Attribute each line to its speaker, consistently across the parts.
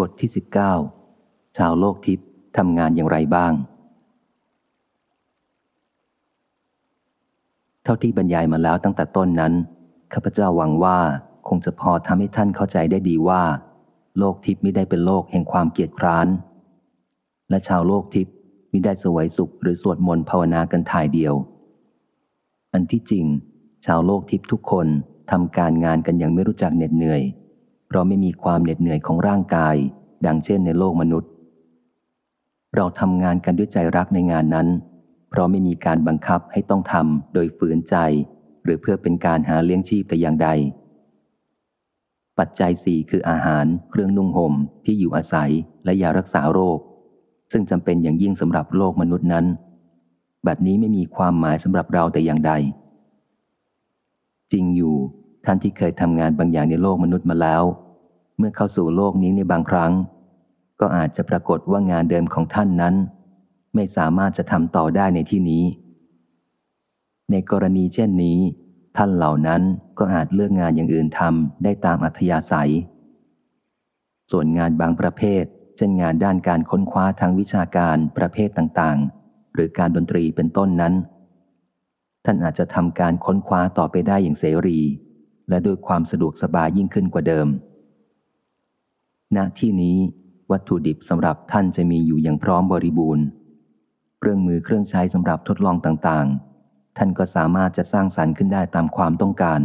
Speaker 1: บทที่ 19 ชาวโลกทิพย์ทำงานอย่างไรบ้าง เท่าที่บรรยายมาแล้วตั้งแต่ต้นนั้น ข้าพเจ้าหวังว่าคงจะพอทำให้ท่านเข้าใจได้ดีว่า โลกทิพย์ไม่ได้เป็นโลกแห่งความเกียดคร้าน และชาวโลกทิพย์มิได้สวยสุขหรือสวดมนต์ภาวนากันถ่ายเดียว อันที่จริง ชาวโลกทิพย์ทุกคนทำการงานกันอย่างไม่รู้จักเหน็ดเหนื่อย เพราะไม่มีความเหน็ดเหนื่อยของร่างกาย ดังเช่นในโลกมนุษย์ เราทำงานกันด้วยใจรักในงานนั้น เพราะไม่มีการบังคับให้ต้องทำโดยฝืนใจ หรือเพื่อเป็นการหาเลี้ยงชีพแต่อย่างใด ปัจจัยสี่คืออาหาร เครื่องนุ่งหม่มที่อยู่อาศัยและยารักษาโรค ซึ่งจำเป็นอย่างยิ่งสำหรับโลกมนุษย์นั้นแบบนี้ไม่มีความหมายสำหรับเราแต่อย่างใด จริงอยู่ ท่านที่เคยทำงานบางอย่างในโลกมนุษย์มาแล้ว เมื่อเข้าสู่โลกนี้ในบางครั้ง ก็อาจจะปรากฏว่างานเดิมของท่านนั้น ไม่สามารถจะทำต่อได้ในที่นี้ ในกรณีเช่นนี้ ท่านเหล่านั้นก็อาจเลือกงานอย่างอื่นทำได้ตามอัธยาศัย ส่วนงานบางประเภท เช่นงานด้านการค้นคว้าทางวิชาการประเภทต่างๆ หรือการดนตรีเป็นต้นนั้น ท่านอาจจะทำการค้นคว้าต่อไปได้อย่างเสรี และด้วยความสะดวกสบายยิ่งขึ้นกว่าเดิม ณ ที่นี้วัตถุดิบสำหรับท่านจะมีอยู่อย่างพร้อมบริบูรณ์ เครื่องมือเครื่องใช้สำหรับทดลองต่างๆ ท่านก็สามารถจะสร้างสรรค์ขึ้นได้ตามความต้องการ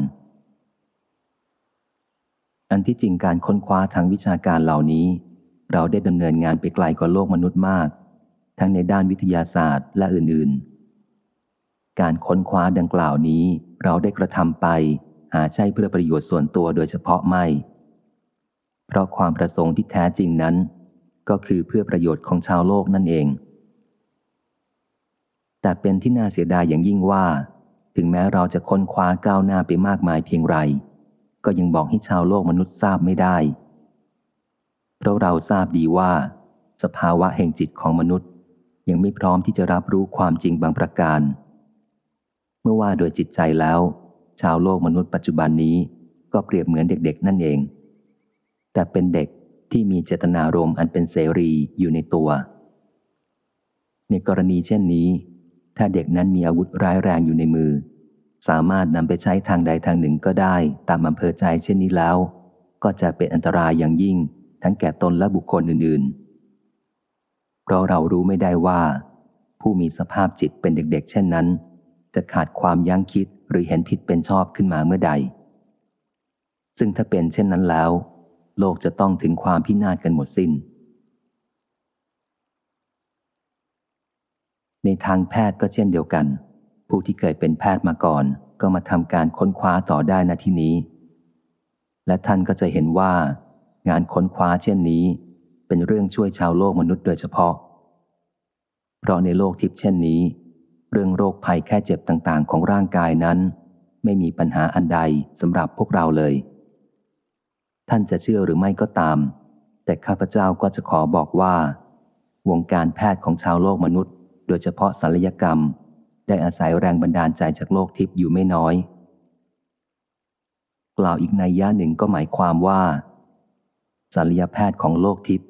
Speaker 1: อันที่จริงการค้นคว้าทางวิชาการเหล่านี้ เราได้ดำเนินงานไปไกลกว่าโลกมนุษย์มาก ทั้งในด้านวิทยาศาสตร์และอื่นๆ การค้นคว้าดังกล่าวนี้เราได้กระทำไป หาใช่เพื่อประโยชน์ส่วนตัวโดยเฉพาะไม่ เพราะความประสงค์ที่แท้จริงนั้น ก็คือเพื่อประโยชน์ของชาวโลกนั่นเอง แต่เป็นที่น่าเสียดายอย่างยิ่งว่า ถึงแม้เราจะค้นคว้าก้าวหน้าไปมากมายเพียงไร ก็ยังบอกให้ชาวโลกมนุษย์ทราบไม่ได้ เพราะเราทราบดีว่า สภาวะแห่งจิตของมนุษย์ ยังไม่พร้อมที่จะรับรู้ความจริงบางประการ เมื่อว่าโดยจิตใจแล้ว ชาวโลกมนุษย์ปัจจุบันนี้ก็เปรียบเหมือนเด็กๆ นั่นเอง แต่เป็นเด็กที่มีเจตนารมณ์อันเป็นเสรีอยู่ในตัว ในกรณีเช่นนี้ ถ้าเด็กนั้นมีอาวุธร้ายแรงอยู่ในมือ สามารถนำไปใช้ทางใดทางหนึ่งก็ได้ตามอำเภอใจเช่นนี้แล้ว ก็จะเป็นอันตรายอย่างยิ่ง ทั้งแก่ตนและบุคคลอื่นๆ เพราะเรารู้ไม่ได้ว่า ผู้มีสภาพจิตเป็นเด็กๆ เช่นนั้น จะขาดความยั้งคิด หรือเห็นผิดเป็นชอบขึ้นมาเมื่อใด ซึ่งถ้าเป็นเช่นนั้นแล้ว โลกจะต้องถึงความพินาศกันหมดสิน้น ในทางแพทย์ก็เช่นเดียวกัน ผู้ที่เคยเป็นแพทย์มาก่อน ก็มาทำการค้นคว้าต่อได้ณที่นี้ และท่านก็จะเห็นว่า งานค้นคว้าเช่นนี้ เป็นเรื่องช่วยชาวโลกมนุษย์โดยเฉพาะ เพราะในโลกทิพย์เช่นนี้ เรื่องโรคภัยแค่เจ็บต่างๆ ของร่างกายนั้น ไม่มีปัญหาอันใดสำหรับพวกเราเลย ท่านจะเชื่อหรือไม่ก็ตาม แต่ข้าพเจ้าก็จะขอบอกว่า วงการแพทย์ของชาวโลกมนุษย์ โดยเฉพาะศัลยกรรม ได้อาศัยแรงบันดาลใจจากโลกทิพย์อยู่ไม่น้อย กล่าวอีกในย่าหนึ่งก็หมายความว่าศัลยแพทย์ของโลกทิพย์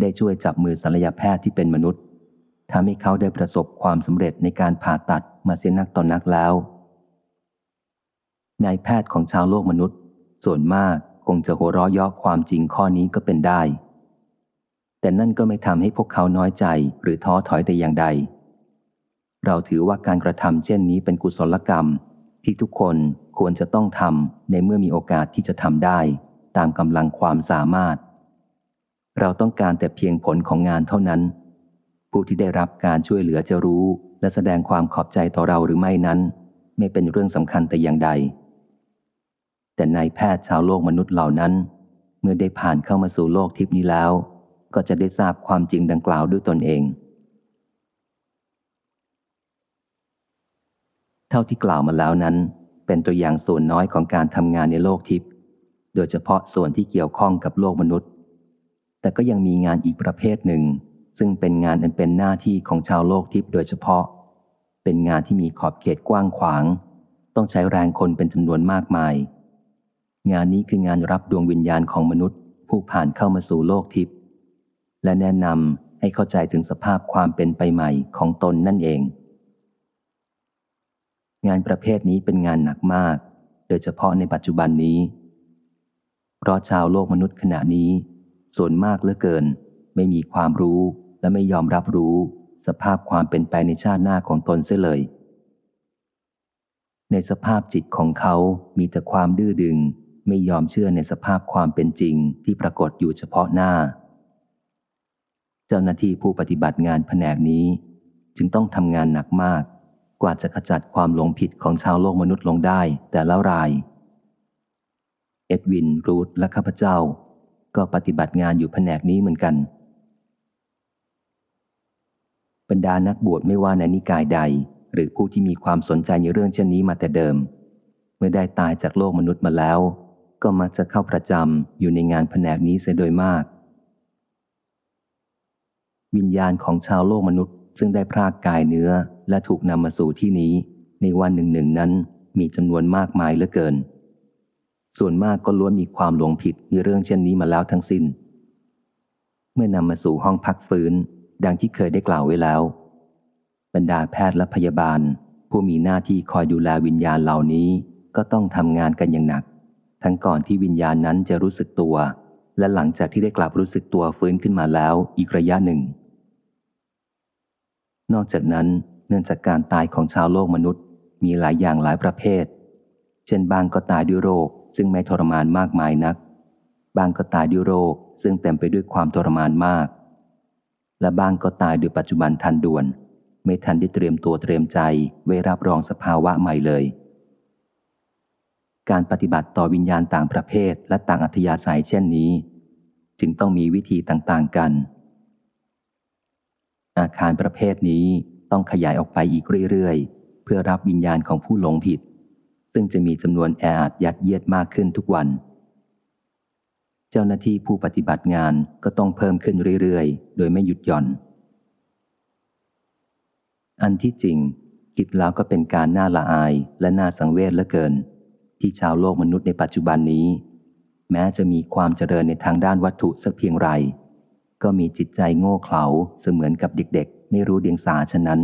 Speaker 1: ได้ช่วยจับมือศัลยแพทย์ที่เป็นมนุษย์ ทำให้เขาได้ประสบความสำเร็จในการผ่าตัดมาเสียนักต่อนนักแล้ว นายแพทย์ของชาวโลกมนุษย์ ส่วนมากคงจะหัวเราะย่อความจริงข้อนี้ก็เป็นได้ แต่นั่นก็ไม่ทำให้พวกเขาน้อยใจหรือท้อถอยแต่อย่างใด เราถือว่าการกระทำเช่นนี้เป็นกุศลกรรม ที่ทุกคนควรจะต้องทำในเมื่อมีโอกาสที่จะทำได้ ตามกำลังความสามารถ เราต้องการแต่เพียงผลของงานเท่านั้น ผู้ที่ได้รับการช่วยเหลือจะรู้ และแสดงความขอบใจต่อเราหรือไม่นั้น ไม่เป็นเรื่องสำคัญแต่อย่างใด แต่นายแพทย์ชาวโลกมนุษย์เหล่านั้น เมื่อได้ผ่านเข้ามาสู่โลกทิพนี้แล้ว ก็จะได้ทราบความจริงดังกล่าวด้วยตนเอง เท่าที่กล่าวมาแล้วนั้น เป็นตัวอย่างส่วนน้อยของการทำงานในโลกทิพย์โดยเฉพาะส่วนที่เกี่ยวข้องกับโลกมนุษย์ แต่ก็ยังมีงานอีกประเภทหนึ่ง ซึ่งเป็นงานอันเป็นหน้าที่ของชาวโลกทิพย์โดยเฉพาะ เป็นงานที่มีขอบเขตกว้างขวาง ต้องใช้แรงคนเป็นจำนวนมากมาย งานนี้คืองานรับดวงวิญญาณของมนุษย์ ผู้ผ่านเข้ามาสู่โลกทิพย์และแนะนำให้เข้าใจถึงสภาพความเป็นไปใหม่ของตนนั่นเอง งานประเภทนี้เป็นงานหนักมาก โดยเฉพาะในปัจจุบันนี้ เพราะชาวโลกมนุษย์ขณะนี้ ส่วนมากเหลือเกิน ไม่มีความรู้ และไม่ยอมรับรู้สภาพความเป็นไปในชาติหน้าของตนเสียเลย ในสภาพจิตของเขามีแต่ความดื้อดึง ไม่ยอมเชื่อในสภาพความเป็นจริงที่ปรากฏอยู่เฉพาะหน้า เจ้าหน้าที่ผู้ปฏิบัติงานแผนกนี้ จึงต้องทำงานหนักมาก กว่าจะขจัดความหลงผิดของชาวโลกมนุษย์ลงได้แต่ละราย เอ็ดวิน รูธและข้าพเจ้า ก็ปฏิบัติงานอยู่แผนกนี้เหมือนกัน บรรดานักบวชไม่ว่าในนิกายใด หรือผู้ที่มีความสนใจในเรื่องเช่นนี้มาแต่เดิม เมื่อได้ตายจากโลกมนุษย์มาแล้ว ก็มักจะเข้าประจำอยู่ในงานแผนกนี้เสียโดยมาก วิญญาณของชาวโลกมนุษย์ ซึ่งได้พรากกายเนื้อและถูกนำมาสู่ที่นี้ ในวันหนึ่งหนึ่งนั้นมีจำนวนมากมายเหลือเกิน ส่วนมากก็ล้วนมีความหลงผิดในเรื่องเช่นนี้มาแล้วทั้งสิน้น เมื่อนำมาสู่ห้องพักฟื้น ดังที่เคยได้กล่าวไว้แล้ว บรรดาแพทย์และพยาบาล ผู้มีหน้าที่คอยดูแลวิญญาณเหล่านี้ก็ต้องทำงานกันอย่างหนัก ทั้งก่อนที่วิญญาณนั้นจะรู้สึกตัว และหลังจากที่ได้กลับรู้สึกตัวฟื้นขึ้นมาแล้วอีกระยะหนึ่ง นอกจากนั้น เนื่องจากการตายของชาวโลกมนุษย์ มีหลายอย่างหลายประเภท เช่นบางก็ตายด้วยโรค ซึ่งไม่ทรมานมากมายนัก บางก็ตายด้วยโรค ซึ่งเต็มไปด้วยความทรมานมาก และบางก็ตายด้วยปัจจุบันทันด่วน ไม่ทันได้เตรียมตัวเตรียมใจไว้รับรองสภาวะใหม่เลย การปฏิบัติต่อวิญญาณต่างประเภทและต่างอัธยาศัยเช่นนี้ จึงต้องมีวิธีต่างๆกัน อาคารประเภทนี้ต้องขยายออกไปอีกเรื่อยๆ เพื่อรับวิญญาณของผู้หลงผิด ซึ่งจะมีจำนวนแออัดยัดเยียดมากขึ้นทุกวัน เจ้าหน้าที่ผู้ปฏิบัติงานก็ต้องเพิ่มขึ้นเรื่อยๆ โดยไม่หยุดหย่อน อันที่จริง คิดแล้วก็เป็นการน่าละอายและน่าสังเวชเหลือเกิน ที่ชาวโลกมนุษย์ในปัจจุบันนี้ แม้จะมีความเจริญในทางด้านวัตถุสักเพียงไร ก็มีจิตใจโง่เขลาเสมือนกับเด็กๆ ไม่รู้เดียงสาฉะนั้น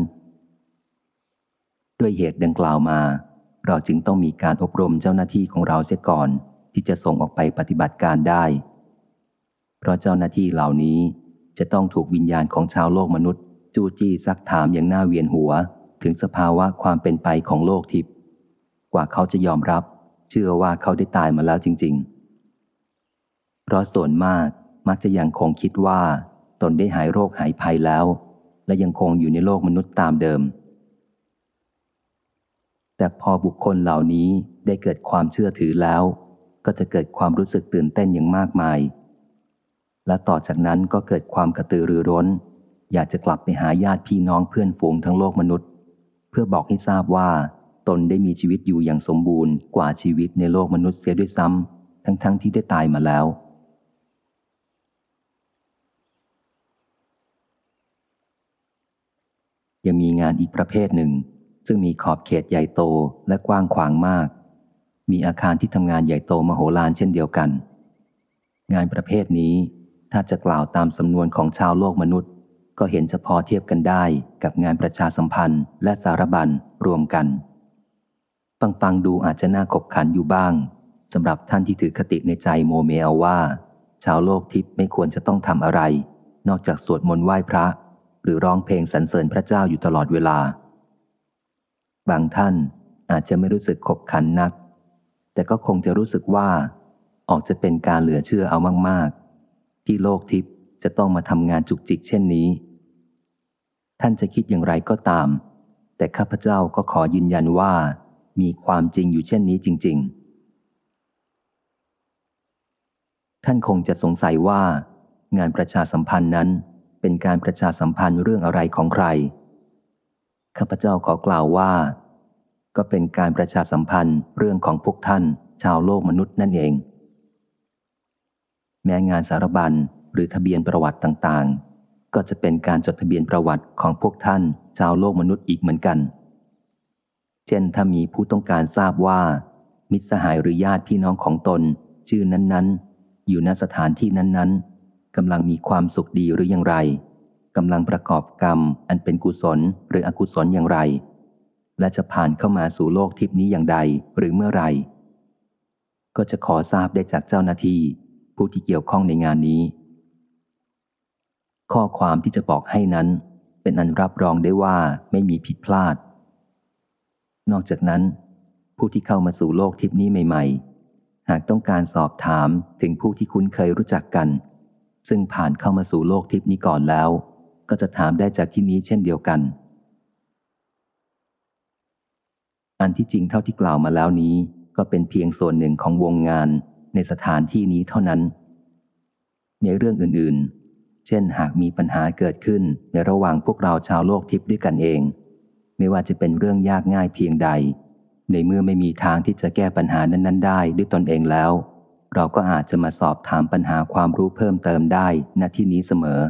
Speaker 1: ด้วยเหตุดังกล่าวมา เราจึงต้องมีการอบรมเจ้าหน้าที่ของเราเสียก่อน ที่จะส่งออกไปปฏิบัติการได้ เพราะเจ้าหน้าที่เหล่านี้จะต้องถูกวิญญาณของชาวโลกมนุษย์ จู้จี้ซักถามอย่างน่าเวียนหัว ถึงสภาวะความเป็นไปของโลกทิพย์กว่าเขาจะยอมรับ เชื่อว่าเขาได้ตายมาแล้วจริง ๆ เพราะส่วนมากมักจะยังคงคิดว่า ตนได้หายโรคหายภัยแล้ว และยังคงอยู่ในโลกมนุษย์ตามเดิม แต่พอบุคคลเหล่านี้ได้เกิดความเชื่อถือแล้ว ก็จะเกิดความรู้สึกตื่นเต้นอย่างมากมาย และต่อจากนั้นก็เกิดความกระตือรือร้น อยากจะกลับไปหาญาติพี่น้องเพื่อนฝูงทั้งโลกมนุษย์ เพื่อบอกให้ทราบว่า ตนได้มีชีวิตอยู่อย่างสมบูรณ์กว่าชีวิตในโลกมนุษย์เสียด้วยซ้ำทั้งๆทที่ได้ตายมาแล้วยังมีงานอีกประเภทหนึ่ง ซึ่งมีขอบเขตใหญ่โตและกว้างขวางมาก มีอาคารที่ทำงานใหญ่โตมโหฬารเช่นเดียวกัน งานประเภทนี้ถ้าจะกล่าวตามสำนวนของชาวโลกมนุษย์ ก็เห็นจะพอเทียบกันได้กับงานประชาสัมพันธ์และสารบัญรวมกัน ฟังฟังดูอาจจะน่าขบขันอยู่บ้างสำหรับท่านที่ถือคติในใจโมเมลว่า ชาวโลกทิพย์ไม่ควรจะต้องทำอะไร นอกจากสวดมนต์ไหว้พระ หรือร้องเพลงสรรเสริญพระเจ้าอยู่ตลอดเวลา บางท่านอาจจะไม่รู้สึกขบขันนัก แต่ก็คงจะรู้สึกว่า ออกจะเป็นการเหลือเชื่อเอามาก ๆ ที่โลกทิพย์จะต้องมาทำงานจุกจิกเช่นนี้ ท่านจะคิดอย่างไรก็ตาม แต่ข้าพเจ้าก็ขอยืนยันว่า มีความจริงอยู่เช่นนี้จริง ๆ ท่านคงจะสงสัยว่า งานประชาสัมพันธ์นั้นเป็นการประชาสัมพันธ์เรื่องอะไรของใคร ข้าพเจ้าขอกล่าวว่า ก็เป็นการประชาสัมพันธ์เรื่องของพวกท่าน ชาวโลกมนุษย์นั่นเอง แม้งานสารบัญหรือทะเบียนประวัติต่างๆ ก็จะเป็นการจดทะเบียนประวัติของพวกท่าน ชาวโลกมนุษย์อีกเหมือนกัน เช่นถ้ามีผู้ต้องการทราบว่า มิตรสหายหรือญาติพี่น้องของตน ชื่อนั้นๆ อยู่ณสถานที่นั้นๆกำลังมีความสุขดีหรืออย่างไรกำลังประกอบกรรมอันเป็นกุศลหรืออกุศลอย่างไร และจะผ่านเข้ามาสู่โลกทิพนี้อย่างใดหรือเมื่อไร ก็จะขอทราบได้จากเจ้าหน้าที่ ผู้ที่เกี่ยวข้องในงานนี้ ข้อความที่จะบอกให้นั้น เป็นอันรับรองได้ว่าไม่มีผิดพลาด นอกจากนั้น ผู้ที่เข้ามาสู่โลกทิพนี้ใหม่ ๆ หากต้องการสอบถามถึงผู้ที่คุ้นเคยรู้จักกัน ซึ่งผ่านเข้ามาสู่โลกทิพนี้ก่อนแล้ว ก็จะถามได้จากที่นี้เช่นเดียวกัน อันที่จริงเท่าที่กล่าวมาแล้วนี้ ก็เป็นเพียงส่วนหนึ่งของวงงานในสถานที่นี้เท่านั้น ในเรื่องอื่นๆ เช่นหากมีปัญหาเกิดขึ้นในระหว่างพวกเราชาวโลกทิพย์ด้วยกันเอง ไม่ว่าจะเป็นเรื่องยากง่ายเพียงใด ในเมื่อไม่มีทางที่จะแก้ปัญหานั้น ๆ ได้ด้วยตนเองแล้ว เราก็อาจจะมาสอบถามปัญหาความรู้เพิ่มเติมได้ณที่นี้เสมอ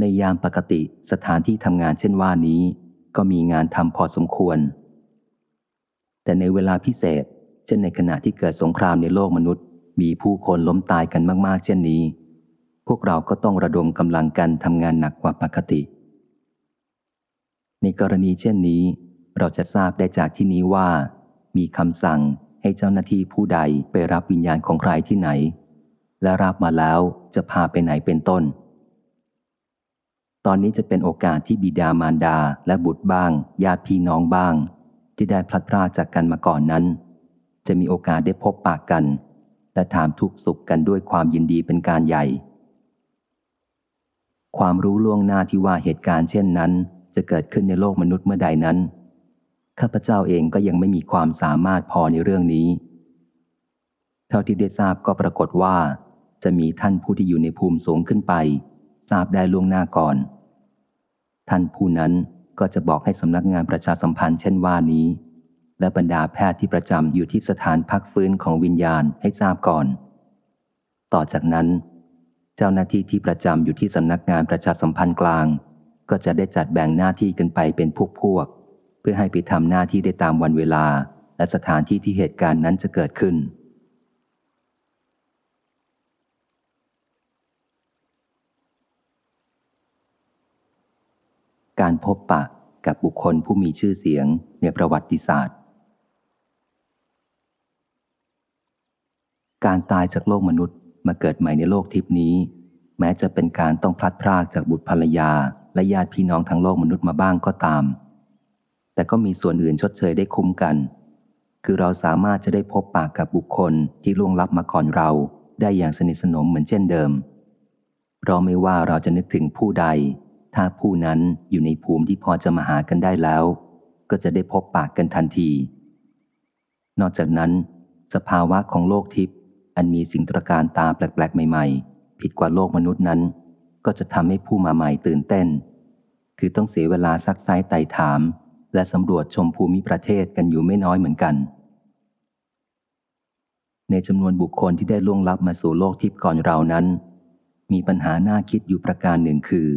Speaker 1: ในยามปกติสถานที่ทำงานเช่นว่านี้ ก็มีงานทำพอสมควร แต่ในเวลาพิเศษ เช่นในขณะที่เกิดสงครามในโลกมนุษย์ มีผู้คนล้มตายกันมาก ๆ เช่นนี้ พวกเราก็ต้องระดมกำลังกันทำงานหนักกว่าปกติ ในกรณีเช่นนี้ เราจะทราบได้จากที่นี้ว่า มีคำสั่งให้เจ้าหน้าที่ผู้ใดไปรับวิญญาณของใครที่ไหน และรับมาแล้วจะพาไปไหนเป็นต้น ตอนนี้จะเป็นโอกาสที่บิดามารดาและบุตรบ้าง ญาติพี่น้องบ้าง ที่ได้พลัดพรากจากกันมาก่อนนั้น จะมีโอกาสได้พบปากกัน และถามทุกสุขกันด้วยความยินดีเป็นการใหญ่ ความรู้ล่วงหน้าที่ว่าเหตุการณ์เช่นนั้น จะเกิดขึ้นในโลกมนุษย์เมื่อใดนั้นข้าพเจ้าเองก็ยังไม่มีความสามารถพอในเรื่องนี้ เท่าที่ได้ทราบก็ปรากฏว่า จะมีท่านผู้ที่อยู่ในภูมิสูงขึ้นไป ทราบได้ล่วงหน้าก่อน ท่านผู้นั้นก็จะบอกให้สำนักงานประชาสัมพันธ์เช่นว่านี้ และบรรดาแพทย์ที่ประจำอยู่ที่สถานพักฟื้นของวิญญาณให้ทราบก่อน ต่อจากนั้น เจ้าหน้าที่ที่ประจำอยู่ที่สำนักงานประชาสัมพันธ์กลาง ก็จะได้จัดแบ่งหน้าที่กันไปเป็นพวกพวก เพื่อให้ไปทำหน้าที่ได้ตามวันเวลา และสถานที่ที่เหตุการณ์นั้นจะเกิดขึ้น การพบปะกับบุคคลผู้มีชื่อเสียงในประวัติศาสตร์ การตายจากโลกมนุษย์มาเกิดใหม่ในโลกทิพนี้ แม้จะเป็นการต้องพลัดพรากจากบุตรภรรยา และญาติพี่น้องทั้งโลกมนุษย์มาบ้างก็ตาม แต่ก็มีส่วนอื่นชดเชยได้คุ้มกัน คือเราสามารถจะได้พบปากกับบุคคลที่ล่วงลับมาก่อนเราได้อย่างสนิทสนมเหมือนเช่นเดิมเราไม่ว่าเราจะนึกถึงผู้ใด ถ้าผู้นั้นอยู่ในภูมิที่พอจะมาหากันได้แล้ว ก็จะได้พบปากกันทันที นอกจากนั้น สภาวะของโลกทิพย์อันมีสิ่งตระการตาแปลกๆ ใหม่ๆ ผิดกว่าโลกมนุษย์นั้น ก็จะทำให้ผู้มาใหม่ตื่นเต้น คือต้องเสียเวลาซักไซ้ไต่ถาม และสำรวจชมภูมิประเทศกันอยู่ไม่น้อยเหมือนกัน ในจำนวนบุคคลที่ได้ล่วงลับมาสู่โลกทิพย์ก่อนเรานั้น มีปัญหาน่าคิดอยู่ประการหนึ่งคือ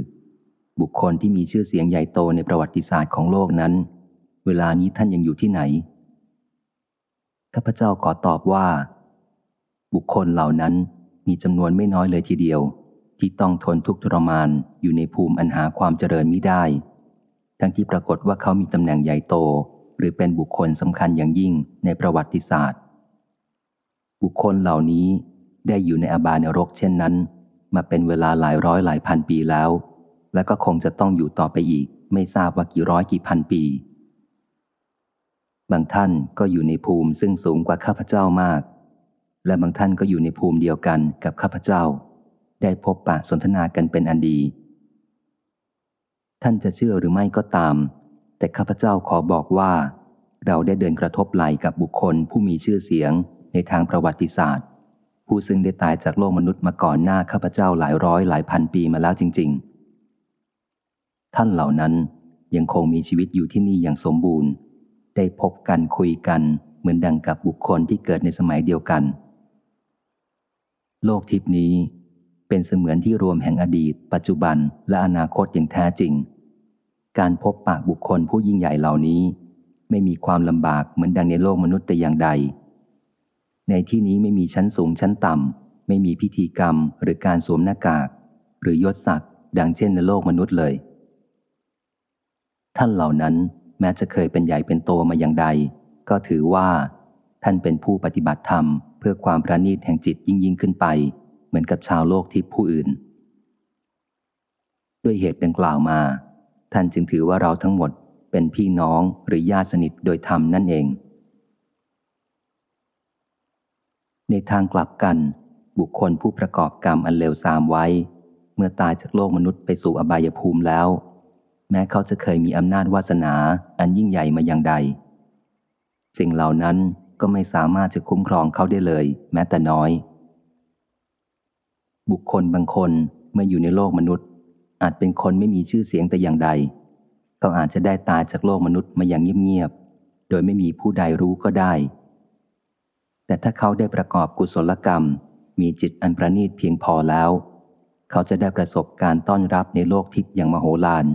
Speaker 1: บุคคลที่มีชื่อเสียงใหญ่โตในประวัติศาสตร์ของโลกนั้น เวลานี้ท่านยังอยู่ที่ไหน ข้าพเจ้าขอตอบว่า บุคคลเหล่านั้นมีจำนวนไม่น้อยเลยทีเดียว ที่ต้องทนทุกข์ทรมานอยู่ในภูมิอันหาความเจริญมิได้ ทั้งที่ปรากฏว่าเขามีตำแหน่งใหญ่โต หรือเป็นบุคคลสำคัญอย่างยิ่งในประวัติศาสตร์ บุคคลเหล่านี้ได้อยู่ในอบายนรกเช่นนั้น มาเป็นเวลาหลายร้อยหลายพันปีแล้ว และก็คงจะต้องอยู่ต่อไปอีก ไม่ทราบว่ากี่ร้อยกี่พันปี บางท่านก็อยู่ในภูมิซึ่งสูงกว่าข้าพเจ้ามาก และบางท่านก็อยู่ในภูมิเดียวกันกับข้าพเจ้า ได้พบปะสนทนากันเป็นอันดี ท่านจะเชื่อหรือไม่ก็ตาม แต่ข้าพเจ้าขอบอกว่า เราได้เดินกระทบไหลกับบุคคลผู้มีชื่อเสียงในทางประวัติศาสตร์ ผู้ซึ่งได้ตายจากโลกมนุษย์มาก่อนหน้าข้าพเจ้าหลายร้อยหลายพันปีมาแล้วจริง ๆ ท่านเหล่านั้นยังคงมีชีวิตอยู่ที่นี่อย่างสมบูรณ์ ได้พบกันคุยกันเหมือนดังกับบุคคลที่เกิดในสมัยเดียวกัน โลกทิพนี้เป็นเสมือนที่รวมแห่งอดีต ปัจจุบันและอนาคตอย่างแท้จริง การพบปากบุคคลผู้ยิ่งใหญ่เหล่านี้ ไม่มีความลำบากเหมือนดังในโลกมนุษย์แต่อย่างใด ในที่นี้ไม่มีชั้นสูงชั้นต่ำ ไม่มีพิธีกรรมหรือการสวมหน้ากาก หรือยศศักดิ์ดังเช่นในโลกมนุษย์เลย ท่านเหล่านั้นแม้จะเคยเป็นใหญ่เป็นโตมาอย่างใด ก็ถือว่า ท่านเป็นผู้ปฏิบัติธรรม เพื่อความประณีตแห่งจิตยิ่งยิ่งขึ้นไป เหมือนกับชาวโลกทิพย์ผู้อื่น ด้วยเหตุดังกล่าวมา ท่านจึงถือว่าเราทั้งหมดเป็นพี่น้องหรือญาติสนิทโดยธรรมนั่นเอง ในทางกลับกัน บุคคลผู้ประกอบกรรมอันเลวทรามไว้ เมื่อตายจากโลกมนุษย์ไปสู่อบายภูมิแล้ว แม้เขาจะเคยมีอำนาจวาสนาอันยิ่งใหญ่มาอย่างใด สิ่งเหล่านั้นก็ไม่สามารถจะคุ้มครองเขาได้เลย แม้แต่น้อย บุคคลบางคนเมื่ออยู่ในโลกมนุษย์ อาจเป็นคนไม่มีชื่อเสียงแต่อย่างใด เขาอาจจะได้ตายจากโลกมนุษย์มาอย่างเงียบๆโดยไม่มีผู้ใดรู้ก็ได้ แต่ถ้าเขาได้ประกอบกุศลกรรม มีจิตอันประณีตเพียงพอแล้ว เขาจะได้ประสบการต้อนรับในโลกทิพย์อย่างมโหฬาร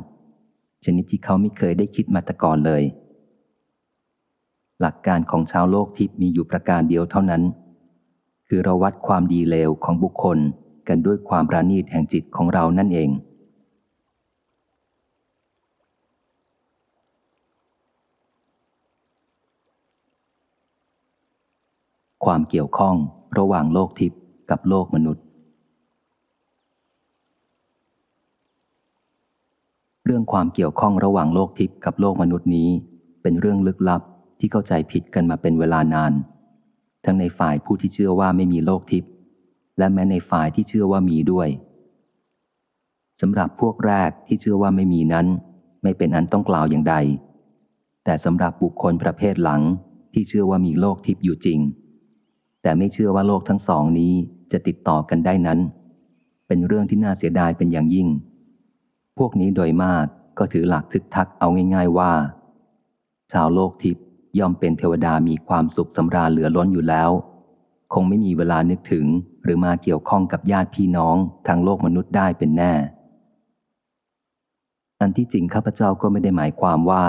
Speaker 1: ชนิดที่เขาไม่เคยได้คิดมาแต่ก่อนเลย หลักการของชาวโลกทิพย์มีอยู่ประการเดียวเท่านั้น คือเราวัดความดีเลวของบุคคลกันด้วยความประณีตแห่งจิตของเรานั่นเอง ความเกี่ยวข้องระหว่างโลกทิพย์กับโลกมนุษย์ เรื่องความเกี่ยวข้องระหว่างโลกทิพย์กับโลกมนุษย์นี้ เป็นเรื่องลึกลับที่เข้าใจผิดกันมาเป็นเวลานาน ทั้งในฝ่ายผู้ที่เชื่อว่าไม่มีโลกทิพย์และแม้ในฝ่ายที่เชื่อว่ามีด้วยสำหรับพวกแรกที่เชื่อว่าไม่มีนั้น ไม่เป็นอันต้องกล่าวอย่างใด แต่สำหรับบุคคลประเภทหลังที่เชื่อว่ามีโลกทิพย์อยู่จริง แต่ไม่เชื่อว่าโลกทั้งสองนี้จะติดต่อกันได้นั้น เป็นเรื่องที่น่าเสียดายเป็นอย่างยิ่ง พวกนี้โดยมากก็ถือหลักทึกทักเอาง่าย ๆว่า ชาวโลกทิพย์ย่อมเป็นเทวดามีความสุขสำราญเหลือล้นอยู่แล้ว คงไม่มีเวลานึกถึงหรือมาเกี่ยวข้องกับญาติพี่น้องทางโลกมนุษย์ได้เป็นแน่ อันที่จริงข้าพเจ้าก็ไม่ได้หมายความว่า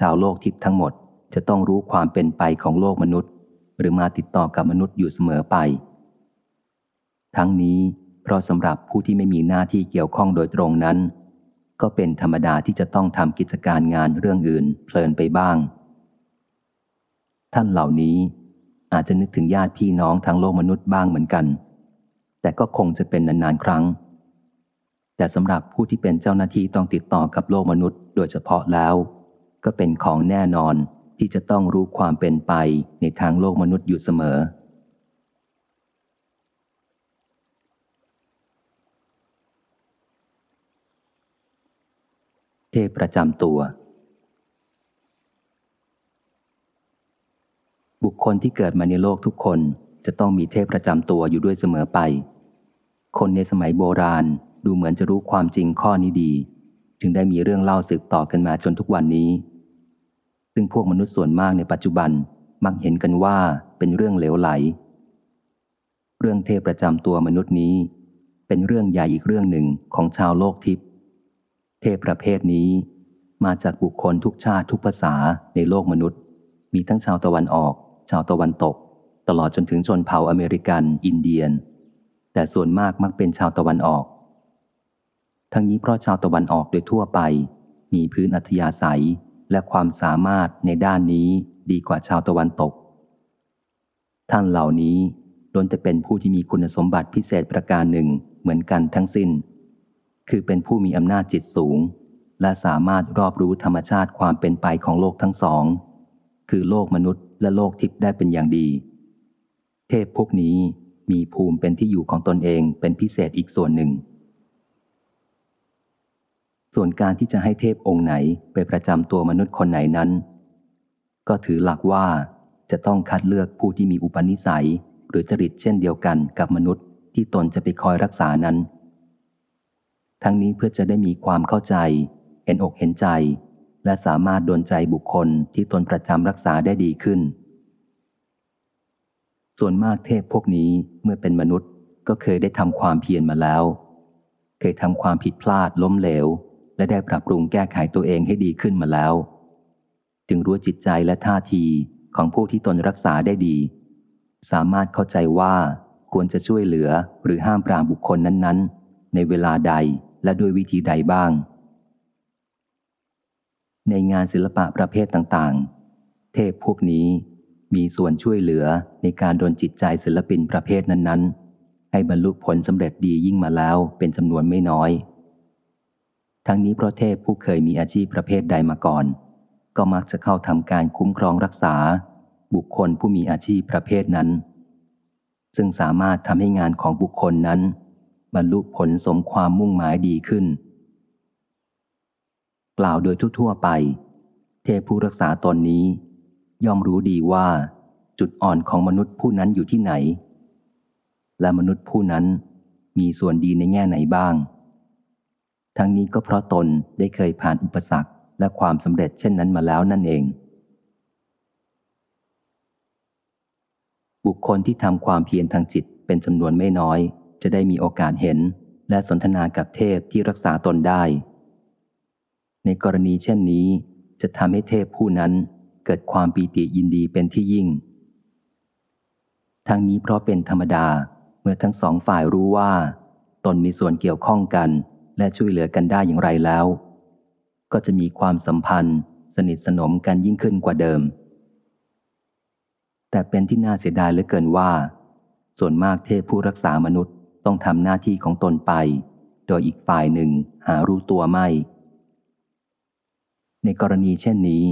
Speaker 1: ชาวโลกทิพย์ทั้งหมดจะต้องรู้ความเป็นไปของโลกมนุษย์ หรือมาติดต่อกับมนุษย์อยู่เสมอไป ทั้งนี้เพราะสำหรับผู้ที่ไม่มีหน้าที่เกี่ยวข้องโดยตรงนั้น ก็เป็นธรรมดาที่จะต้องทำกิจการงานเรื่องอื่น เพลินไปบ้าง ท่านเหล่านี้อาจจะนึกถึงญาติพี่น้องทางโลกมนุษย์บ้างเหมือนกัน แต่ก็คงจะเป็นนานๆครั้ง แต่สำหรับผู้ที่เป็นเจ้าหน้าที่ต้องติดต่อกับโลกมนุษย์ โดยเฉพาะแล้ว ก็เป็นของแน่นอนที่จะต้องรู้ความเป็นไปในทางโลกมนุษย์อยู่เสมอ เทพประจำตัว บุคคลที่เกิดมาในโลกทุกคนจะต้องมีเทพประจำตัวอยู่ด้วยเสมอไป คนในสมัยโบราณดูเหมือนจะรู้ความจริงข้อนี้ดี จึงได้มีเรื่องเล่าสืบต่อกันมาจนทุกวันนี้ ซึ่งพวกมนุษย์ส่วนมากในปัจจุบันมักเห็นกันว่าเป็นเรื่องเหลวไหล เรื่องเทพประจำตัวมนุษย์นี้ เป็นเรื่องใหญ่อีกเรื่องหนึ่งของชาวโลกทิพย์ เทพประเภทนี้ มาจากบุคคลทุกชาติทุกภาษาในโลกมนุษย์ มีทั้งชาวตะวันออก ชาวตะวันตก ตลอดจนถึงชนเผ่าอเมริกัน อินเดียน แต่ส่วนมากมักเป็นชาวตะวันออก ทั้งนี้เพราะชาวตะวันออกโดยทั่วไป มีพื้นอัธยาศัยและความสามารถในด้านนี้ดีกว่าชาวตะวันตก ท่านเหล่านี้ล้วนแต่เป็นผู้ที่มีคุณสมบัติพิเศษประการหนึ่งเหมือนกันทั้งสิน้น คือเป็นผู้มีอำนาจจิตสูง และสามารถรอบรู้ธรรมชาติความเป็นไปของโลกทั้งสอง คือโลกมนุษย์และโลกทิพย์ได้เป็นอย่างดี เทพพวกนี้มีภูมิเป็นที่อยู่ของตนเองเป็นพิเศษอีกส่วนหนึ่ง ส่วนการที่จะให้เทพองค์ไหนไปประจำตัวมนุษย์คนไหนนั้น ก็ถือหลักว่าจะต้องคัดเลือกผู้ที่มีอุปนิสัย หรือจริตเช่นเดียวกันกับมนุษย์ที่ตนจะไปคอยรักษานั้น ทั้งนี้เพื่อจะได้มีความเข้าใจ เห็นอกเห็นใจ และสามารถดนใจบุคคลที่ตนประจำรักษาได้ดีขึ้น ส่วนมากเทพพวกนี้เมื่อเป็นมนุษย์ก็เคยได้ทำความเพียรมาแล้ว เคยทำความผิดพลาดล้มเหลว และได้ปรับปรุงแก้ไขตัวเองให้ดีขึ้นมาแล้ว จึงรู้จิตใจและท่าทีของผู้ที่ตนรักษาได้ดี สามารถเข้าใจว่าควรจะช่วยเหลือหรือห้ามปรามบุคคลนั้นๆ ในเวลาใด และด้วยวิธีใดบ้าง ในงานศิลปะประเภทต่างๆ เทพพวกนี้มีส่วนช่วยเหลือในการดลจิตใจศิลปินประเภทนั้นๆ ให้บรรลุผลสำเร็จดียิ่งมาแล้วเป็นจำนวนไม่น้อย ทั้งนี้เพราะเทพผู้เคยมีอาชีพประเภทใดมาก่อน ก็มักจะเข้าทำการคุ้มครองรักษา บุคคลผู้มีอาชีพประเภทนั้น ซึ่งสามารถทำให้งานของบุคคลนั้น บรรลุผลสมความมุ่งหมายดีขึ้น กล่าวโดยทั่วๆไป เทพผู้รักษาตนนี้ ย่อมรู้ดีว่า จุดอ่อนของมนุษย์ผู้นั้นอยู่ที่ไหน และมนุษย์ผู้นั้นมีส่วนดีในแง่ไหนบ้าง ทั้งนี้ก็เพราะตนได้เคยผ่านอุปสรรคและความสำเร็จเช่นนั้นมาแล้วนั่นเอง บุคคลที่ทำความเพียรทางจิตเป็นจำนวนไม่น้อย จะได้มีโอกาสเห็นและสนทนากับเทพที่รักษาตนได้ ในกรณีเช่นนี้ จะทำให้เทพผู้นั้นเกิดความปีติยินดีเป็นที่ยิ่ง ทั้งนี้เพราะเป็นธรรมดาเมื่อทั้งสองฝ่ายรู้ว่า ตนมีส่วนเกี่ยวข้องกันและช่วยเหลือกันได้อย่างไรแล้ว ก็จะมีความสัมพันธ์ สนิทสนมกันยิ่งขึ้นกว่าเดิม แต่เป็นที่น่าเสียดายเหลือเกินว่า ส่วนมากเทพผู้รักษามนุษย์ ต้องทำหน้าที่ของตนไป โดยอีกฝ่ายหนึ่งหารู้ตัวไม่ ในกรณีเช่นนี้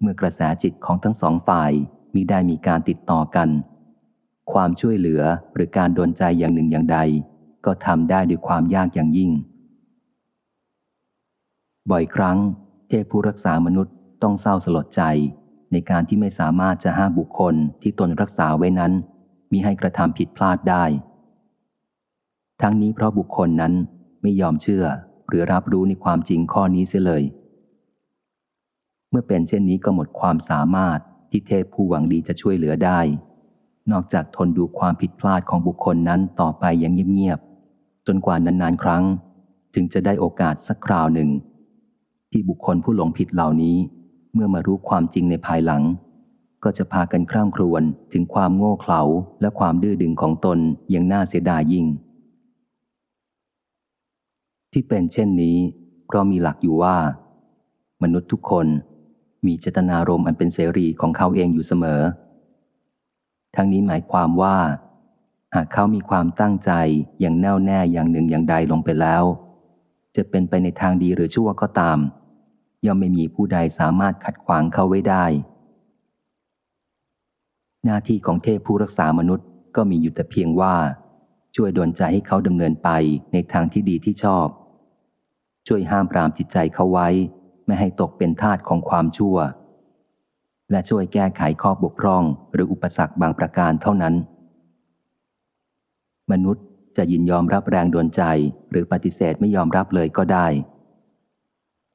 Speaker 1: เมื่อกระแสจิตของทั้งสองฝ่ายมิได้มีการติดต่อกัน ความช่วยเหลือหรือการโดนใจอย่างหนึ่งอย่างใด ก็ทำได้ด้วยความยากอย่างยิ่ง บ่อยครั้ง เทพผู้รักษามนุษย์ต้องเศร้าสลดใจในการที่ไม่สามารถจะห้ามบุคคลที่ตนรักษาไว้นั้นมิให้กระทำผิดพลาดได้ ทั้งนี้เพราะบุคคลนั้นไม่ยอมเชื่อ หรือรับรู้ในความจริงข้อนี้เสียเลย เมื่อเป็นเช่นนี้ก็หมดความสามารถที่เทพผู้หวังดีจะช่วยเหลือได้ นอกจากทนดูความผิดพลาดของบุคคลนั้นต่อไปอย่างเงียบๆจนกว่านานๆครั้ง จึงจะได้โอกาสสักคราวหนึ่ง ที่บุคคลผู้หลงผิดเหล่านี้ เมื่อมารู้ความจริงในภายหลัง ก็จะพากันคร่ำครวญถึงความโง่เขลาและความดื้อดึงของตนอย่างน่าเสียดายยิ่ง ที่เป็นเช่นนี้ เพราะมีหลักอยู่ว่า มนุษย์ทุกคนมีเจตนารมณ์อันเป็นเสรีของเขาเองอยู่เสมอ ทั้งนี้หมายความว่า หากเขามีความตั้งใจอย่างแน่วแน่อย่างหนึ่งอย่างใดลงไปแล้ว จะเป็นไปในทางดีหรือชั่วก็ตาม ย่อมไม่มีผู้ใดสามารถขัดขวางเขาไว้ได้ หน้าที่ของเทพผู้รักษามนุษย์ก็มีอยู่แต่เพียงว่า ช่วยดลใจให้เขาดำเนินไปในทางที่ดีที่ชอบ ช่วยห้ามปรามจิตใจเขาไว้ ไม่ให้ตกเป็นทาสของความชั่ว และช่วยแก้ไขข้อบกพร่องหรืออุปสรรคบางประการเท่านั้น มนุษย์จะยินยอมรับแรงดลใจหรือปฏิเสธไม่ยอมรับเลยก็ได้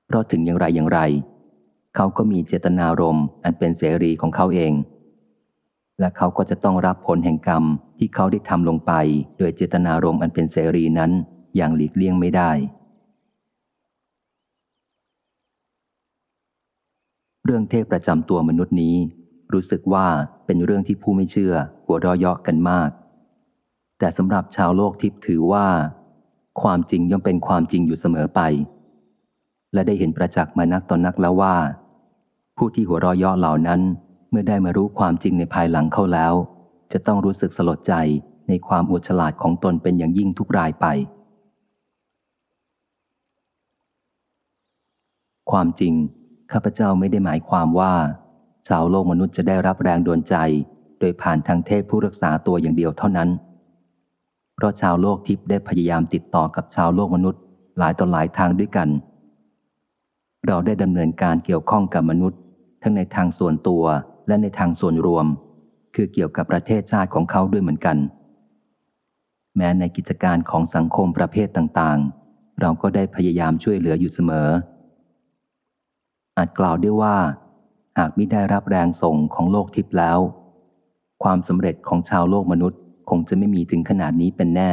Speaker 1: เพราะถึงอย่างไรอย่างไร เขาก็มีเจตนารมณ์อันเป็นเสรีของเขาเอง และเขาก็จะต้องรับผลแห่งกรรมที่เขาได้ทำลงไป โดยเจตนารมณ์อันเป็นเสรีนั้นอย่างหลีกเลี่ยงไม่ได้ เรื่องเทพประจำตัวมนุษย์นี้ รู้สึกว่าเป็นเรื่องที่ผู้ไม่เชื่อ หัวเราะเยาะกันมาก แต่สำหรับชาวโลกทิพย์ถือว่า ความจริงย่อมเป็นความจริงอยู่เสมอไป และได้เห็นประจักษ์มานักต่อนนักแล้วว่า ผู้ที่หัวเราะเยาะเหล่านั้น เมื่อได้มารู้ความจริงในภายหลังเข้าแล้ว จะต้องรู้สึกสลดใจในความอวดฉลาดของตนเป็นอย่างยิ่งทุกรายไปความจริง ข้าพเจ้าไม่ได้หมายความว่า ชาวโลกมนุษย์จะได้รับแรงดลใจ โดยผ่านทางเทพผู้รักษาตัวอย่างเดียวเท่านั้น เพราะชาวโลกทิพย์ได้พยายามติดต่อกับชาวโลกมนุษย์ หลายต่อหลายทางด้วยกัน เราได้ดำเนินการเกี่ยวข้องกับมนุษย์ ทั้งในทางส่วนตัวและในทางส่วนรวม คือเกี่ยวกับประเทศชาติของเขาด้วยเหมือนกัน แม้ในกิจการของสังคมประเภทต่างๆ เราก็ได้พยายามช่วยเหลืออยู่เสมอ อาจกล่าวได้ว่า หากไม่ได้รับแรงส่งของโลกทิพย์แล้ว ความสำเร็จของชาวโลกมนุษย์คงจะไม่มีถึงขนาดนี้เป็นแน่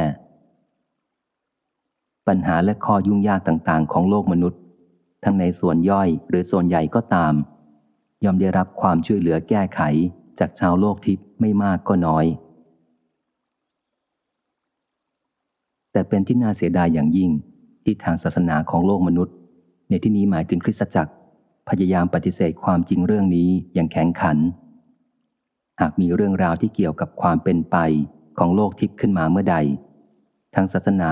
Speaker 1: ปัญหาและข้อยุ่งยากต่างๆ ของโลกมนุษย์ ทั้งในส่วนย่อยหรือส่วนใหญ่ก็ตาม ย่อมได้รับความช่วยเหลือแก้ไขจากชาวโลกทิพย์ไม่มากก็น้อย แต่เป็นที่น่าเสียดายอย่างยิ่งที่ทางศาสนาของโลกมนุษย์ ในที่นี้หมายถึงคริสตจักร พยายามปฏิเสธความจริงเรื่องนี้อย่างแข็งขัน หากมีเรื่องราวที่เกี่ยวกับความเป็นไปของโลกทิพย์ขึ้นมาเมื่อใด ทางศาสนา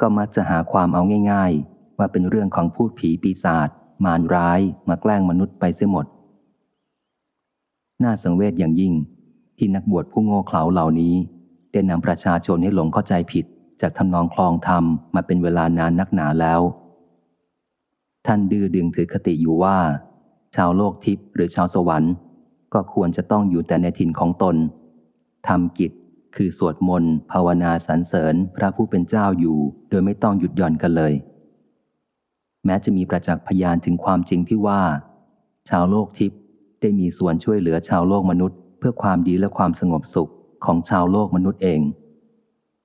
Speaker 1: ก็มักจะหาความเอาง่าย ๆ ว่าเป็นเรื่องของพูดผีปีศาจมารร้ายมาแกล้งมนุษย์ไปเสียหมด น่าสังเวชอย่างยิ่ง ที่นักบวชผู้โง่เขลาเหล่านี้ได้นำประชาชนให้หลงเข้าใจผิดจากทำนองคลองธรรมมาเป็นเวลานานนักหนาแล้ว ท่านดื้อดึงถือคติอยู่ว่า ชาวโลกทิพย์หรือชาวสวรรค์ ก็ควรจะต้องอยู่แต่ในถิ่นของตนทำกิจคือสวดมนต์ภาวนาสรรเสริญพระผู้เป็นเจ้าอยู่ โดยไม่ต้องหยุดหย่อนกันเลย แม้จะมีประจักษ์พยานถึงความจริงที่ว่า ชาวโลกทิพย์ได้มีส่วนช่วยเหลือชาวโลกมนุษย์ เพื่อความดีและความสงบสุขของชาวโลกมนุษย์เอง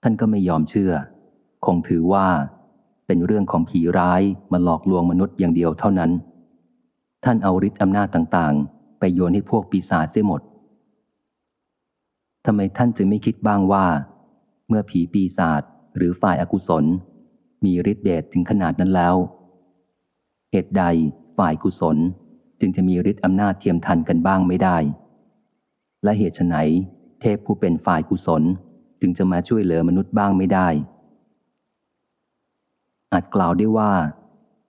Speaker 1: ท่านก็ไม่ยอมเชื่อ คงถือว่า เป็นเรื่องของผีร้ายมาหลอกลวงมนุษย์อย่างเดียวเท่านั้น ท่านเอาฤทธิ์อำนาจต่างๆ ไปโยนให้พวกปีศาจเสียหมดทำไมท่านจึงไม่คิดบ้างว่า เมื่อผีปีศาจหรือฝ่ายอากุศล มีฤทธิ์เดชถึงขนาดนั้นแล้ว เหตุใดฝ่ายกุศลจึงจะมีฤทธิ์อำนาจเทียมทันกันบ้างไม่ได้ และเหตุไฉนเทพผู้เป็นฝ่ายกุศลจึงจะมาช่วยเหลือมนุษย์บ้างไม่ได้ อาจกล่าวได้ว่า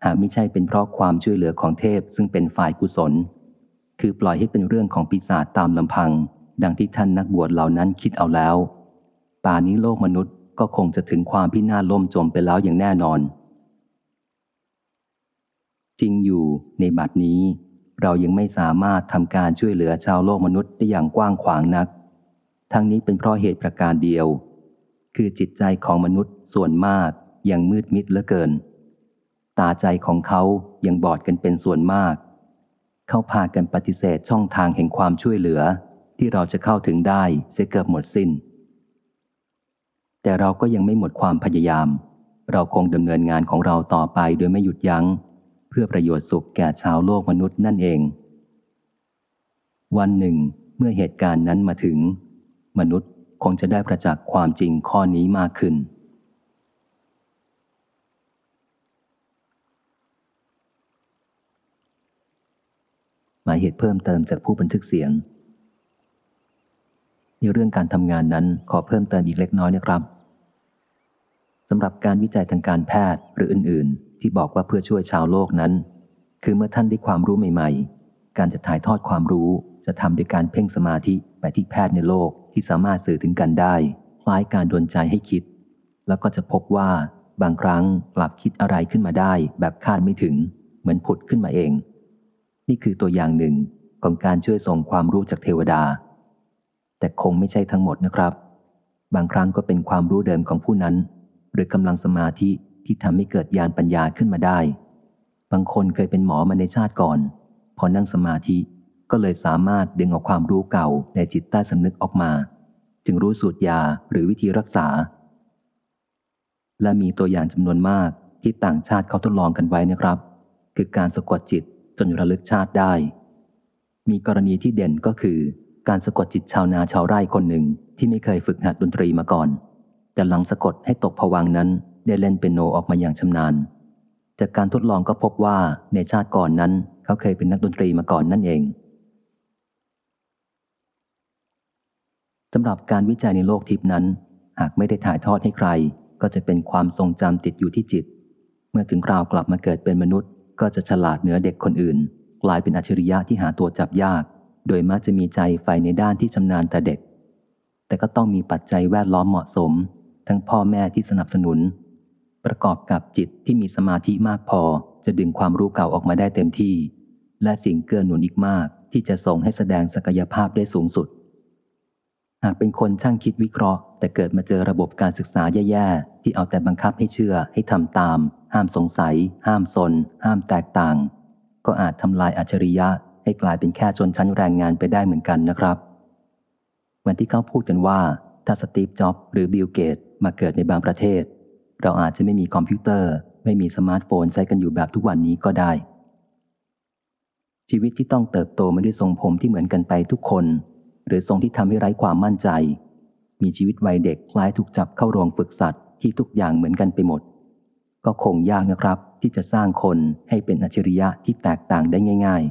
Speaker 1: หากไม่ใช่เป็นเพราะความช่วยเหลือของเทพซึ่งเป็นฝ่ายกุศล คือปล่อยให้เป็นเรื่องของปีศาจตามลำพัง ดังที่ท่านนักบวชเหล่านั้นคิดเอาแล้ว ป่านี้โลกมนุษย์ก็คงจะถึงความพินาศล่มจมไปแล้วอย่างแน่นอน จริงอยู่ในบัดนี้ เรายังไม่สามารถทำการช่วยเหลือชาวโลกมนุษย์ได้อย่างกว้างขวางนัก ทั้งนี้เป็นเพราะเหตุประการเดียว คือจิตใจของมนุษย์ส่วนมาก ยังมืดมิดเหลือเกิน ตาใจของเขายังบอดกันเป็นส่วนมาก เขาพากันปฏิเสธช่องทางแห่งความช่วยเหลือ ที่เราจะเข้าถึงได้เสียเกือบหมดสิน้น แต่เราก็ยังไม่หมดความพยายาม เราคงดำเนินงานของเราต่อไปโดยไม่หยุดยัง้ง เพื่อประโยชน์สุขแก่ชาวโลกมนุษย์นั่นเอง วันหนึ่ง เมื่อเหตุการณ์นั้นมาถึง มนุษย์คงจะได้ประจักษ์ความจริงข้อนี้มากขึ้นายเหตุเพิ่มเติมจากผู้บันทึกเสียง ในเรื่องการทำงานนั้นขอเพิ่มเติมอีกเล็กน้อยนะครับสำหรับการวิจัยทางการแพทย์หรืออื่น ๆ ที่บอกว่าเพื่อช่วยชาวโลกนั้น คือเมื่อท่านได้ความรู้ใหม่ ๆ การจะถ่ายทอดความรู้จะทำโดยการเพ่งสมาธิไปที่แพทย์ในโลกที่สามารถสื่อถึงกันได้คล้ายการดนใจให้คิด แล้วก็จะพบว่าบางครั้งกลับคิดอะไรขึ้นมาได้แบบคาดไม่ถึง เหมือนผุดขึ้นมาเอง นี่คือตัวอย่างหนึ่งของการช่วยส่งความรู้จากเทวดา แต่คงไม่ใช่ทั้งหมดนะครับ บางครั้งก็เป็นความรู้เดิมของผู้นั้น หรือกำลังสมาธิที่ทำให้เกิดญาณปัญญาขึ้นมาได้ บางคนเคยเป็นหมอมาในชาติก่อน พอนั่งสมาธิก็เลยสามารถดึงเอาความรู้เก่าในจิตใต้สำนึกออกมา จึงรู้สูตรยาหรือวิธีรักษา และมีตัวอย่างจำนวนมากที่ต่างชาติเขาทดลองกันไว้นะครับ คือการสะกดจิต จนระลึกชาติได้ มีกรณีที่เด่นก็คือ การสะกดจิตชาวนาชาวไร่คนหนึ่งที่ไม่เคยฝึกหัดดนตรีมาก่อน แต่หลังสะกดให้ตกผวังนั้นได้เล่นเป็นโนออกมาอย่างชำนาญ จากการทดลองก็พบว่าในชาติก่อนนั้นเขาเคยเป็นนักดนตรีมาก่อนนั่นเองสำหรับการวิจัยในโลกทิพนั้น หากไม่ได้ถ่ายทอดให้ใคร ก็จะเป็นความทรงจำติดอยู่ที่จิต เมื่อถึงคราวกลับมาเกิดเป็นมนุษย์ ก็จะฉลาดเหนือเด็กคนอื่น กลายเป็นอัจฉริยะที่หาตัวจับยาก โดยมักจะมีใจใฝ่ในด้านที่ชำนาญแต่เด็ก แต่ก็ต้องมีปัจจัยแวดล้อมเหมาะสม ทั้งพ่อแม่ที่สนับสนุน ประกอบกับจิตที่มีสมาธิมากพอ จะดึงความรู้เก่าออกมาได้เต็มที่ และสิ่งเกื้อหนุนอีกมากที่จะส่งให้แสดงศักยภาพได้สูงสุด หากเป็นคนช่างคิดวิเคราะห์ แต่เกิดมาเจอระบบการศึกษาแย่ๆ ที่เอาแต่บังคับให้เชื่อให้ทำตาม ห้ามสงสัย ห้ามสน ห้ามแตกต่าง ก็อาจทำลายอัจฉริยะ ให้กลายเป็นแค่ชนชั้นแรงงานไปได้เหมือนกันนะครับเหมือนที่เขาพูดกันว่า ถ้า Steve Jobs หรือ Bill Gates มาเกิดในบางประเทศ เราอาจจะไม่มีคอมพิวเตอร์ ไม่มีสมาร์ทโฟนใช้กันอยู่แบบทุกวันนี้ก็ได้ ชีวิตที่ต้องเติบโตไม่ได้ทรงผมที่เหมือนกันไปทุกคน หรือทรงที่ทำให้ไร้ความมั่นใจ มีชีวิตวัยเด็กคล้ายถูกจับเข้าโรงฝึกสัตว์ที่ทุกอย่างเหมือนกันไปหมด ก็คงยากนะครับ ที่จะสร้างคนให้เป็นอัจฉริยะที่แตกต่างได้ง่าย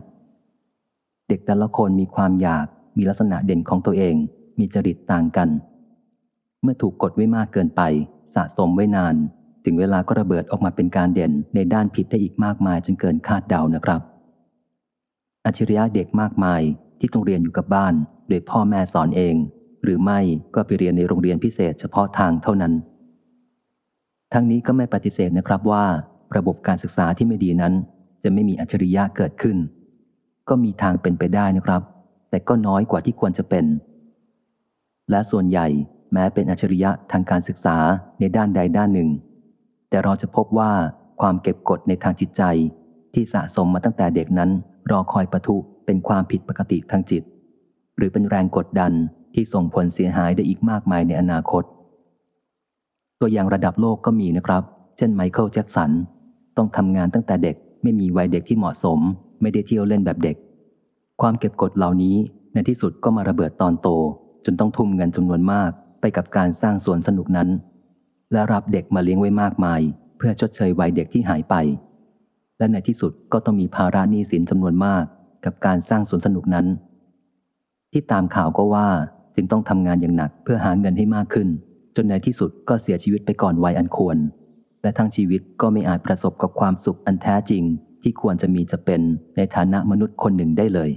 Speaker 1: ๆ เด็กแต่ละคนมีความอยากมีลักษณะเด่นของตัวเอง มีจริตต่างกัน เมื่อถูกกดไว้มากเกินไป สะสมไว้นาน ถึงเวลาก็ระเบิดออกมาเป็นการเด่นในด้านผิดได้อีกมากมายจนเกินคาดเดานะครับอัจฉริยะเด็กมากมายที่ต้องเรียนอยู่กับบ้าน โดยพ่อแม่สอนเอง หรือไม่ก็ไปเรียนในโรงเรียนพิเศษเฉพาะทางเท่านั้น ทั้งนี้ก็ไม่ปฏิเสธนะครับว่า ระบบการศึกษาที่ไม่ดีนั้น จะไม่มีอัจฉริยะเกิดขึ้น ก็มีทางเป็นไปได้นะครับ แต่ก็น้อยกว่าที่ควรจะเป็น และส่วนใหญ่แม้เป็นอัจฉริยะทางการศึกษาในด้านใดด้านหนึ่ง แต่เราจะพบว่าความเก็บกดในทางจิตใจที่สะสมมาตั้งแต่เด็กนั้นรอคอยประทุเป็นความผิดปกติทางจิต รือเป็นแรงกดดันที่ส่งผลเสียหายได้อีกมากมายในอนาคต ตัวอย่างระดับโลกก็มีนะครับ เช่นไมเคิลแจ็กสัน ต้องทำงานตั้งแต่เด็กไม่มีวัยเด็กที่เหมาะสม ไม่ได้เที่ยวเล่นแบบเด็ก ความเก็บกดเหล่านี้ในที่สุดก็มาระเบิดตอนโต จนต้องทุ่มเงินจำนวนมากไปกับการสร้างสวนสนุกนั้น และรับเด็กมาเลี้ยงไว้มากมาย เพื่อชดเชยวัยเด็กที่หายไป และในที่สุดก็ต้องมีภาระหนี้สินจำนวนมาก กับการสร้างสวนสนุกนั้น ที่ตามข่าวก็ว่าจึงต้องทำงานอย่างหนักเพื่อหาเงินให้มากขึ้น จนในที่สุดก็เสียชีวิตไปก่อนวัยอันควร และทั้งชีวิตก็ไม่อาจประสบกับความสุขอันแท้จริง ที่ควรจะมีจะเป็นในฐานะมนุษย์คนหนึ่งได้เลย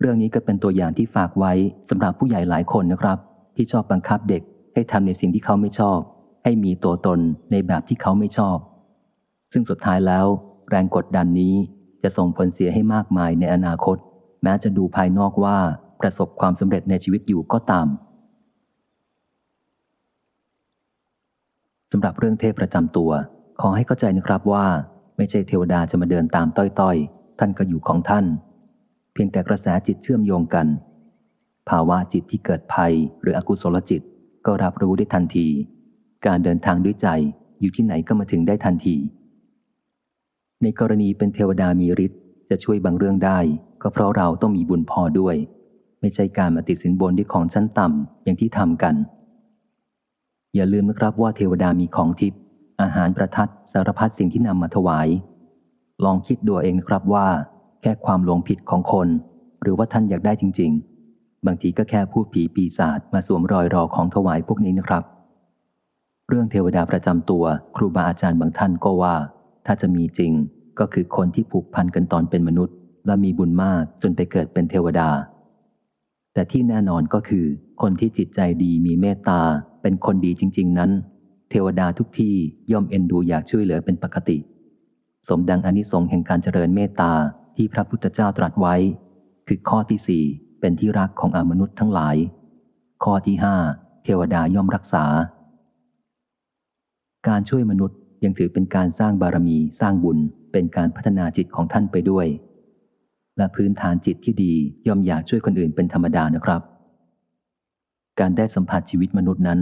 Speaker 1: เรื่องนี้ก็เป็นตัวอย่างที่ฝากไว้สำหรับผู้ใหญ่หลายคนนะครับ ที่ชอบบังคับเด็กให้ทำในสิ่งที่เขาไม่ชอบ ให้มีตัวตนในแบบที่เขาไม่ชอบ ซึ่งสุดท้ายแล้ว แรงกดดันนี้จะส่งผลเสียให้มากมายในอนาคต แม้จะดูภายนอกว่าประสบความสำเร็จในชีวิตอยู่ก็ตามสำหรับเรื่องเทพประจำตัว ขอให้เข้าใจนะครับว่า ไม่ใช่เทวดาจะมาเดินตามต้อยๆ ท่านก็อยู่ของท่าน เพียงแต่กระแสจิตเชื่อมโยงกัน ภาวะจิตที่เกิดภัยหรืออกุศลจิตก็รับรู้ได้ทันที การเดินทางด้วยใจอยู่ที่ไหนก็มาถึงได้ทันที ในกรณีเป็นเทวดามีฤทธิ์ จะช่วยบางเรื่องได้ ก็เพราะเราต้องมีบุญพอด้วย ไม่ใช่การมาติดสินบนด้วยของชั้นต่ำอย่างที่ทำกัน อย่าลืมนะครับว่าเทวดามีของทิพย์อาหารประทัดสารพัดสิ่งที่นำมาถวาย ลองคิดดูเองนะครับว่า แค่ความหลงผิดของคน หรือว่าท่านอยากได้จริง ๆ บางทีก็แค่พูดผีปีศาจมาสวมรอยรอของถวายพวกนี้นะครับ เรื่องเทวดาประจำตัว ครูบาอาจารย์บางท่านก็ว่า ถ้าจะมีจริง ก็คือคนที่ผูกพันกันตอนเป็นมนุษย์ และมีบุญมากจนไปเกิดเป็นเทวดา แต่ที่แน่นอนก็คือ คนที่จิตใจดีมีเมตตา เป็นคนดีจริง ๆ นั้น เทวดาทุกที่ย่อมเอ็นดูอยากช่วยเหลือเป็นปกติ สมดังอนิสงส์แห่งการเจริญเมตตาที่พระพุทธเจ้าตรัสไว้ คือข้อที่สี่เป็นที่รักของอมนุษย์ทั้งหลาย ข้อที่ห้าเทวดาย่อมรักษา การช่วยมนุษย์ยังถือเป็นการสร้างบารมีสร้างบุญ เป็นการพัฒนาจิตของท่านไปด้วย และพื้นฐานจิตที่ดีย่อมอยากช่วยคนอื่นเป็นธรรมดานะครับ การได้สัมผัสชีวิตมนุษย์นั้น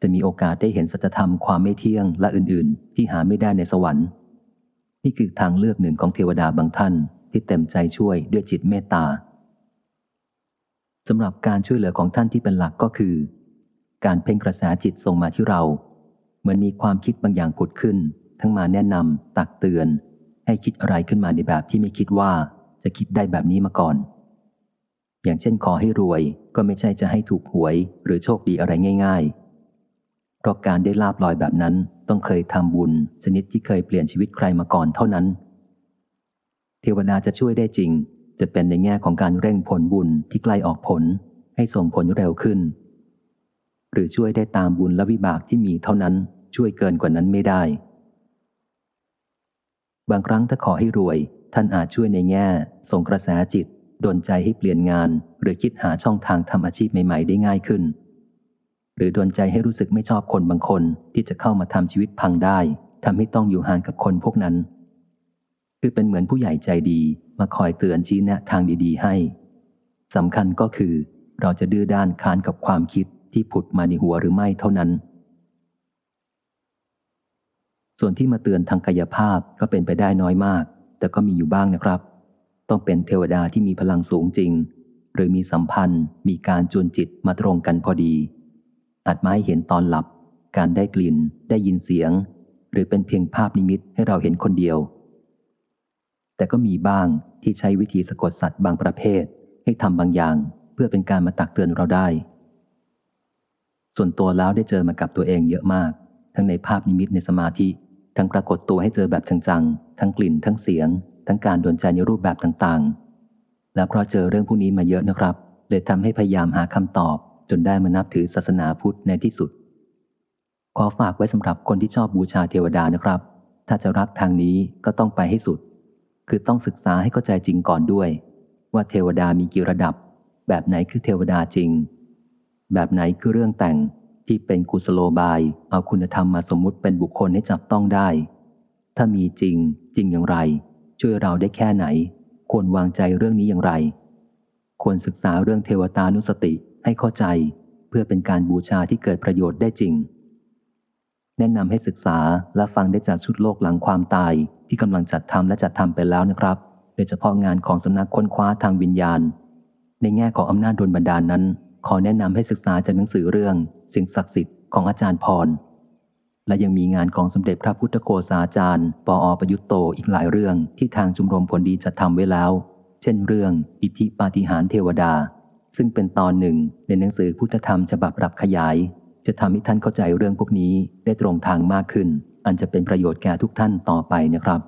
Speaker 1: จะมีโอกาสได้เห็นสัจธรรมความไม่เที่ยงและอื่นๆ ที่หาไม่ได้ในสวรรค์ นี่คือทางเลือกหนึ่งของเทวดาบางท่านที่เต็มใจช่วยด้วยจิตเมตตาสำหรับการช่วยเหลือของท่านที่เป็นหลักก็คือ การเพ่งกระแสจิตส่งมาที่เรา เหมือนมีความคิดบางอย่างผุดขึ้น ทั้งมาแนะนำตักเตือน ให้คิดอะไรขึ้นมาในแบบที่ไม่คิดว่าจะคิดได้แบบนี้มาก่อน อย่างเช่นขอให้รวยก็ไม่ใช่จะให้ถูกหวยหรือโชคดีอะไรง่าย ๆ เพราะการได้ลาบลอยแบบนั้นต้องเคยทำบุญชนิดที่เคยเปลี่ยนชีวิตใครมาก่อนเท่านั้น เทวดาจะช่วยได้จริง จะเป็นในแง่ของการเร่งผลบุญที่ใกล้ออกผล ให้ส่งผลเร็วขึ้น หรือช่วยได้ตามบุญและวิบากที่มีเท่านั้นช่วยเกินกว่านั้นไม่ได้ บางครั้งถ้าขอให้รวย ท่านอาจช่วยในแง่ ส่งกระแสจิตดนใจให้เปลี่ยนงาน หรือคิดหาช่องทางทำอาชีพใหม่ ๆ ได้ง่ายขึ้น หรือดนใจให้รู้สึกไม่ชอบคนบางคนที่จะเข้ามาทำชีวิตพังได้ทำให้ต้องอยู่ห่างกับคนพวกนั้น คือเป็นเหมือนผู้ใหญ่ใจดีมาคอยเตือนชี้แนะทางดี ๆ ให้สำคัญก็คือ เราจะดื้อด้านค้านกับความคิดที่ผุดมาในหัวหรือไม่เท่านั้น ส่วนที่มาเตือนทางกายภาพก็เป็นไปได้น้อยมาก แต่ก็มีอยู่บ้างนะครับ ต้องเป็นเทวดาที่มีพลังสูงจริง หรือมีสัมพันธ์ มีการจูนจิตมาตรงกันพอดี อาจมาให้เห็นตอนหลับ การได้กลิ่น ได้ยินเสียง หรือเป็นเพียงภาพนิมิตให้เราเห็นคนเดียว แต่ก็มีบ้างที่ใช้วิธีสะกดสัตว์บางประเภท ให้ทำบางอย่างเพื่อเป็นการมาตักเตือนเราได้ ส่วนตัวแล้วได้เจอมากับตัวเองเยอะมาก ทั้งในภาพนิมิตในสมาธิ ทั้งปรากฏตัวให้เจอแบบจังๆ ทั้งกลิ่น ทั้งเสียง ทั้งการโดนใจในรูปแบบต่างๆ และเพราะเจอเรื่องพวกนี้มาเยอะนะครับ เลยทำให้พยายามหาคำตอบ จนได้มานับถือศาสนาพุทธในที่สุด ขอฝากไว้สำหรับคนที่ชอบบูชาเทวดานะครับ ถ้าจะรักทางนี้ก็ต้องไปให้สุด คือต้องศึกษาให้เข้าใจจริงก่อนด้วย ว่าเทวดามีกี่ระดับ แบบไหนคือเทวดาจริง แบบไหนคือเรื่องแต่ง ที่เป็นกุศโลบาย เอาคุณธรรมมาสมมุติเป็นบุคคลให้จับต้องได้ ถ้ามีจริง จริงอย่างไร ช่วยเราได้แค่ไหน ควรวางใจเรื่องนี้อย่างไร ควรศึกษาเรื่องเทวตานุสติให้เข้าใจ เพื่อเป็นการบูชาที่เกิดประโยชน์ได้จริง แนะนำให้ศึกษาและฟังได้จากชุดโลกหลังความตาย ที่กำลังจัดทำและจัดทำไปแล้วนะครับ โดยเฉพาะงานของสำนักค้นคว้าทางวิญญาณ ในแง่ของอำนาจดลบันดาลนนั้น ขอแนะนำให้ศึกษาจากหนังสือเรื่อง สิ่งศักดิ์สิทธิ์ของอาจารย์พร และยังมีงานของสมเด็จพระพุทธโฆษาจารย์ปออประยุตโตอีกหลายเรื่องที่ทางชมรมผลดีจัดทำไว้แล้ว เช่นเรื่องอิทธิปาฏิหาริย์เทวดา ซึ่งเป็นตอนหนึ่งในหนังสือพุทธธรรมฉบับปรับขยาย จะทำให้ท่านเข้าใจเรื่องพวกนี้ได้ตรงทางมากขึ้น อันจะเป็นประโยชน์แก่ทุกท่านต่อไปนะครับ